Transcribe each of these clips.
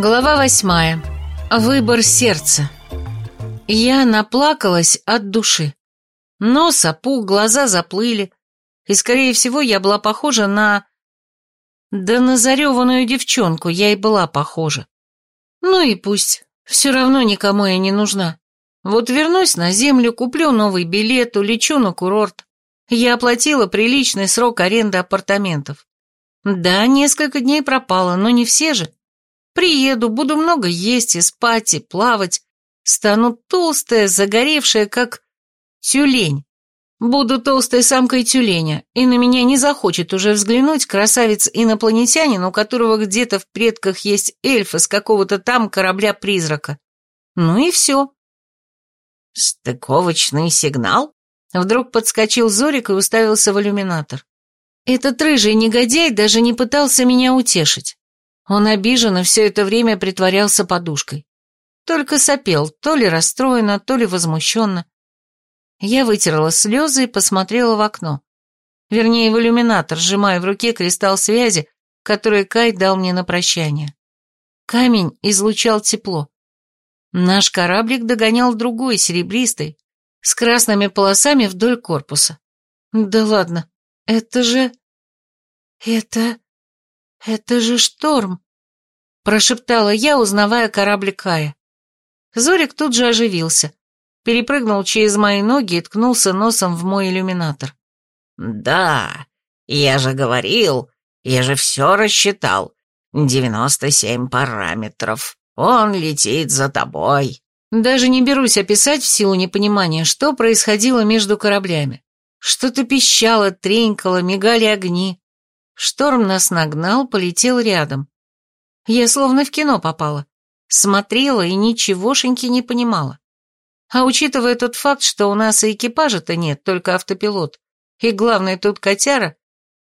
Глава восьмая. Выбор сердца. Я наплакалась от души. Нос опух, глаза заплыли, и, скорее всего, я была похожа на... Да на зареванную девчонку я и была похожа. Ну и пусть, все равно никому я не нужна. Вот вернусь на землю, куплю новый билет, улечу на курорт. Я оплатила приличный срок аренды апартаментов. Да, несколько дней пропало, но не все же. Приеду, буду много есть и спать, и плавать. Стану толстая, загоревшая, как тюлень. Буду толстой самкой тюленя, и на меня не захочет уже взглянуть красавец-инопланетянин, у которого где-то в предках есть эльф из какого-то там корабля-призрака. Ну и все. «Стыковочный сигнал?» Вдруг подскочил Зорик и уставился в иллюминатор. Этот рыжий негодяй даже не пытался меня утешить. Он обиженно все это время притворялся подушкой. Только сопел, то ли расстроенно, то ли возмущенно. Я вытерла слезы и посмотрела в окно. Вернее, в иллюминатор, сжимая в руке кристалл связи, который Кай дал мне на прощание. Камень излучал тепло. Наш кораблик догонял другой, серебристый, с красными полосами вдоль корпуса. Да ладно, это же... Это... «Это же шторм!» – прошептала я, узнавая корабль Кая. Зорик тут же оживился, перепрыгнул через мои ноги и ткнулся носом в мой иллюминатор. «Да, я же говорил, я же все рассчитал. Девяносто семь параметров. Он летит за тобой». Даже не берусь описать в силу непонимания, что происходило между кораблями. Что-то пищало, тренькало, мигали огни. Шторм нас нагнал, полетел рядом. Я словно в кино попала. Смотрела и ничегошеньки не понимала. А учитывая тот факт, что у нас и экипажа-то нет, только автопилот, и главное тут котяра,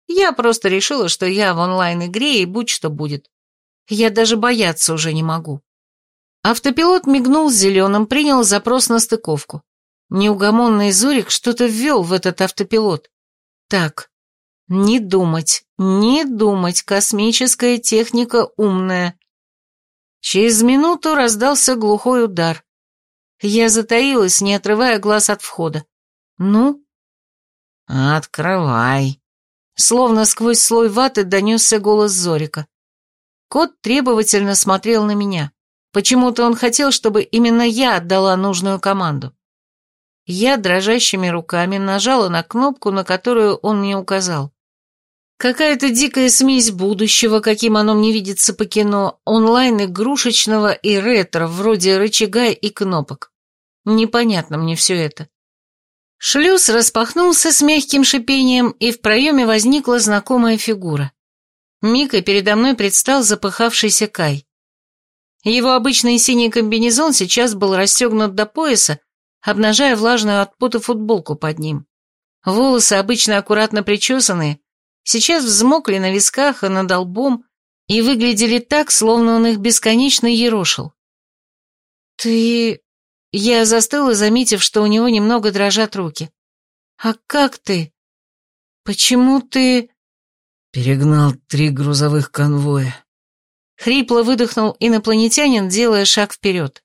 я просто решила, что я в онлайн-игре и будь что будет. Я даже бояться уже не могу. Автопилот мигнул зеленым, принял запрос на стыковку. Неугомонный Зурик что-то ввел в этот автопилот. Так, не думать, не думать, космическая техника умная. Через минуту раздался глухой удар. Я затаилась, не отрывая глаз от входа. «Ну?» «Открывай!» Словно сквозь слой ваты донесся голос Зорика. Кот требовательно смотрел на меня. Почему-то он хотел, чтобы именно я отдала нужную команду. Я дрожащими руками нажала на кнопку, на которую он мне указал. Какая-то дикая смесь будущего, каким оно мне видится по кино, онлайн-игрушечного и ретро, вроде рычага и кнопок. Непонятно мне все это. Шлюз распахнулся с мягким шипением, и в проеме возникла знакомая фигура. Мика передо мной предстал запыхавшийся Кай. Его обычный синий комбинезон сейчас был расстегнут до пояса, обнажая влажную от пота футболку под ним. Волосы, обычно аккуратно причесанные, сейчас взмокли на висках и над лбом и выглядели так, словно он их бесконечно ерошил. «Ты...» Я застыла, заметив, что у него немного дрожат руки. «А как ты? Почему ты...» Перегнал три грузовых конвоя. Хрипло выдохнул инопланетянин, делая шаг вперед.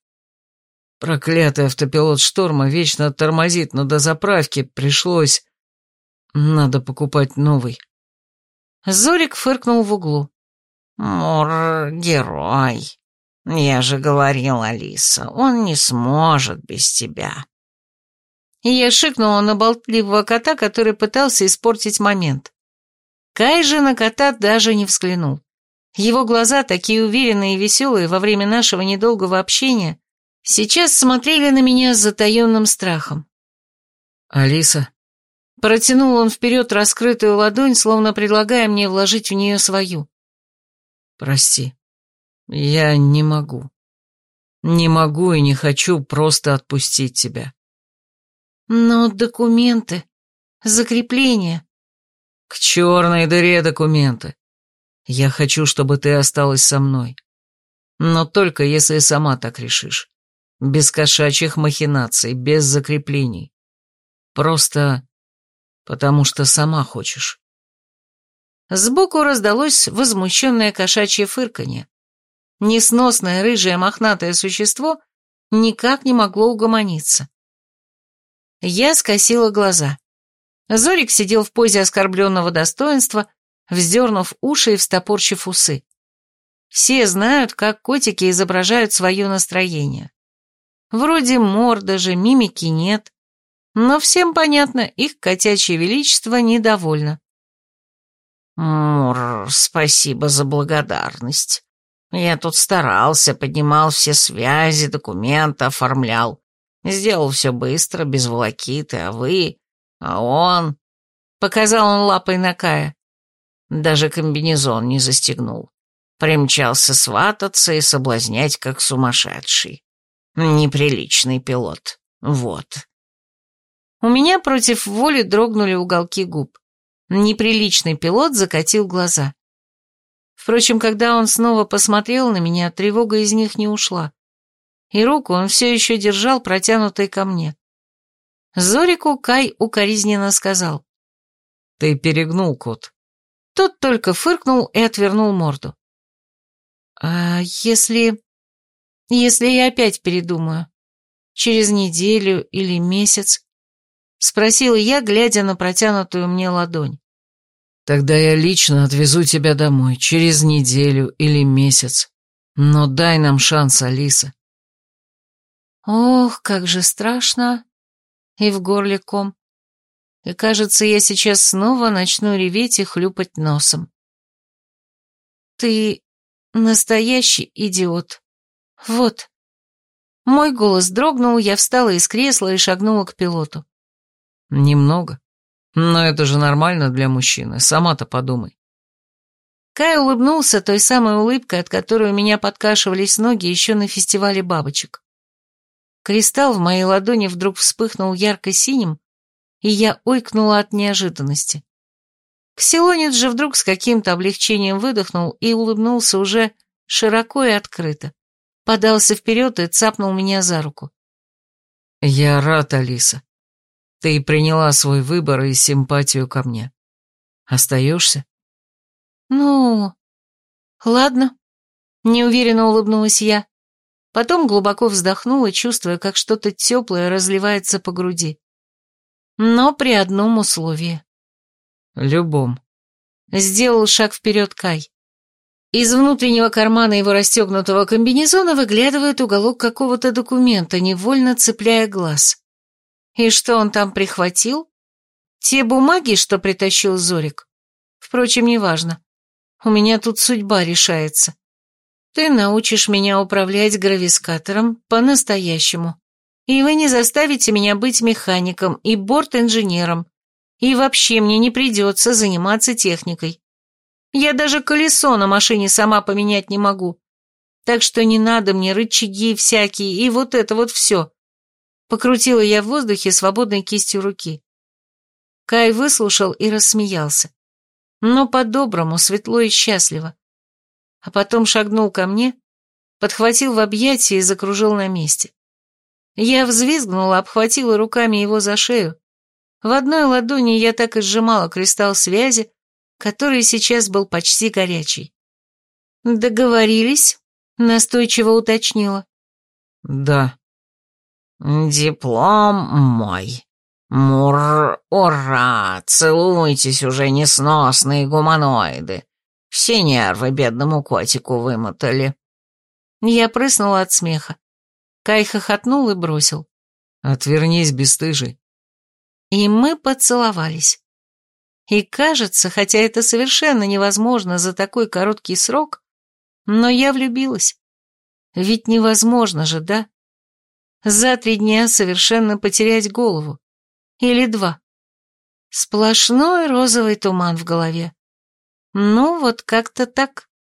Проклятый автопилот шторма вечно тормозит, но до заправки пришлось... Надо покупать новый. Зорик фыркнул в углу. «Мур, герой. Я же говорил, Алиса, он не сможет без тебя». И я шикнула на болтливого кота, который пытался испортить момент. Кай же на кота даже не взглянул. Его глаза, такие уверенные и веселые во время нашего недолгого общения, сейчас смотрели на меня с затаенным страхом. «Алиса», Протянул он вперед раскрытую ладонь, словно предлагая мне вложить в нее свою. «Прости, я не могу. Не могу и не хочу просто отпустить тебя». «Но документы, закрепление...» «К черной дыре документы. Я хочу, чтобы ты осталась со мной. Но только если сама так решишь. Без кошачьих махинаций, без закреплений. Просто потому что сама хочешь». Сбоку раздалось возмущенное кошачье фырканье. несносное рыжее мохнатое существо никак не могло угомониться. Я скосила глаза. Зорик сидел в позе оскорбленного достоинства, вздернув уши и встопорчив усы. Все знают, как котики изображают свое настроение. Вроде морда же, мимики нет. Но всем понятно, их котячье величество недовольно. «Мур, спасибо за благодарность. Я тут старался, поднимал все связи, документы оформлял. Сделал все быстро, без волокиты, а вы... А он...» Показал он лапой на Кая. Даже комбинезон не застегнул. Примчался свататься и соблазнять, как сумасшедший. Неприличный пилот. Вот. У меня против воли дрогнули уголки губ. Неприличный пилот закатил глаза. Впрочем, когда он снова посмотрел на меня, тревога из них не ушла. И руку он все еще держал, протянутой ко мне. Зорику Кай укоризненно сказал. «Ты перегнул, кот». Тот только фыркнул и отвернул морду. «А если... если я опять передумаю? Через неделю или месяц?» Спросила я, глядя на протянутую мне ладонь. «Тогда я лично отвезу тебя домой, через неделю или месяц. Но дай нам шанс, Алиса». Ох, как же страшно. И в горле ком. И кажется, я сейчас снова начну реветь и хлюпать носом. Ты Настоящий идиот. Вот. Мой голос дрогнул, я встала из кресла и шагнула к пилоту. Немного. Но это же нормально для мужчины, сама-то подумай. Кай улыбнулся той самой улыбкой, от которой у меня подкашивались ноги еще на фестивале бабочек. Кристалл в моей ладони вдруг вспыхнул ярко-синим, и я ойкнула от неожиданности. Ксилонец же вдруг с каким-то облегчением выдохнул и улыбнулся уже широко и открыто. Подался вперед и цапнул меня за руку. «Я рад, Алиса. Ты приняла свой выбор и симпатию ко мне. Остаешься?» «Ну, ладно», — неуверенно улыбнулась я. Потом глубоко вздохнула, чувствуя, как что-то теплое разливается по груди. Но при одном условии. Любом. Сделал шаг вперед Кай. Из внутреннего кармана его расстегнутого комбинезона выглядывает уголок какого-то документа, невольно цепляя глаз. И что он там прихватил? Те бумаги, что притащил Зорик? Впрочем, неважно. У меня тут судьба решается. Ты научишь меня управлять гравискатором по-настоящему. И вы не заставите меня быть механиком и борт-инженером, и вообще мне не придется заниматься техникой. Я даже колесо на машине сама поменять не могу. Так что не надо мне рычаги всякие и вот это вот все. Покрутила я в воздухе свободной кистью руки. Кай выслушал и рассмеялся. Но по-доброму, светло и счастливо. А потом шагнул ко мне, подхватил в объятия и закружил на месте. Я взвизгнула, обхватила руками его за шею, в одной ладони я так и сжимала кристалл связи, который сейчас был почти горячий. «Договорились?» — настойчиво уточнила. «Да». «Диплом мой. Мур, ура! Целуйтесь уже, несносные гуманоиды. Все нервы бедному котику вымотали». Я прыснула от смеха. Кай хохотнул и бросил. «Отвернись, бесстыжий. И мы поцеловались. И кажется, хотя это совершенно невозможно за такой короткий срок, но я влюбилась. Ведь невозможно же, да? За три дня совершенно потерять голову. Или два. Сплошной розовый туман в голове. Ну, вот как-то так.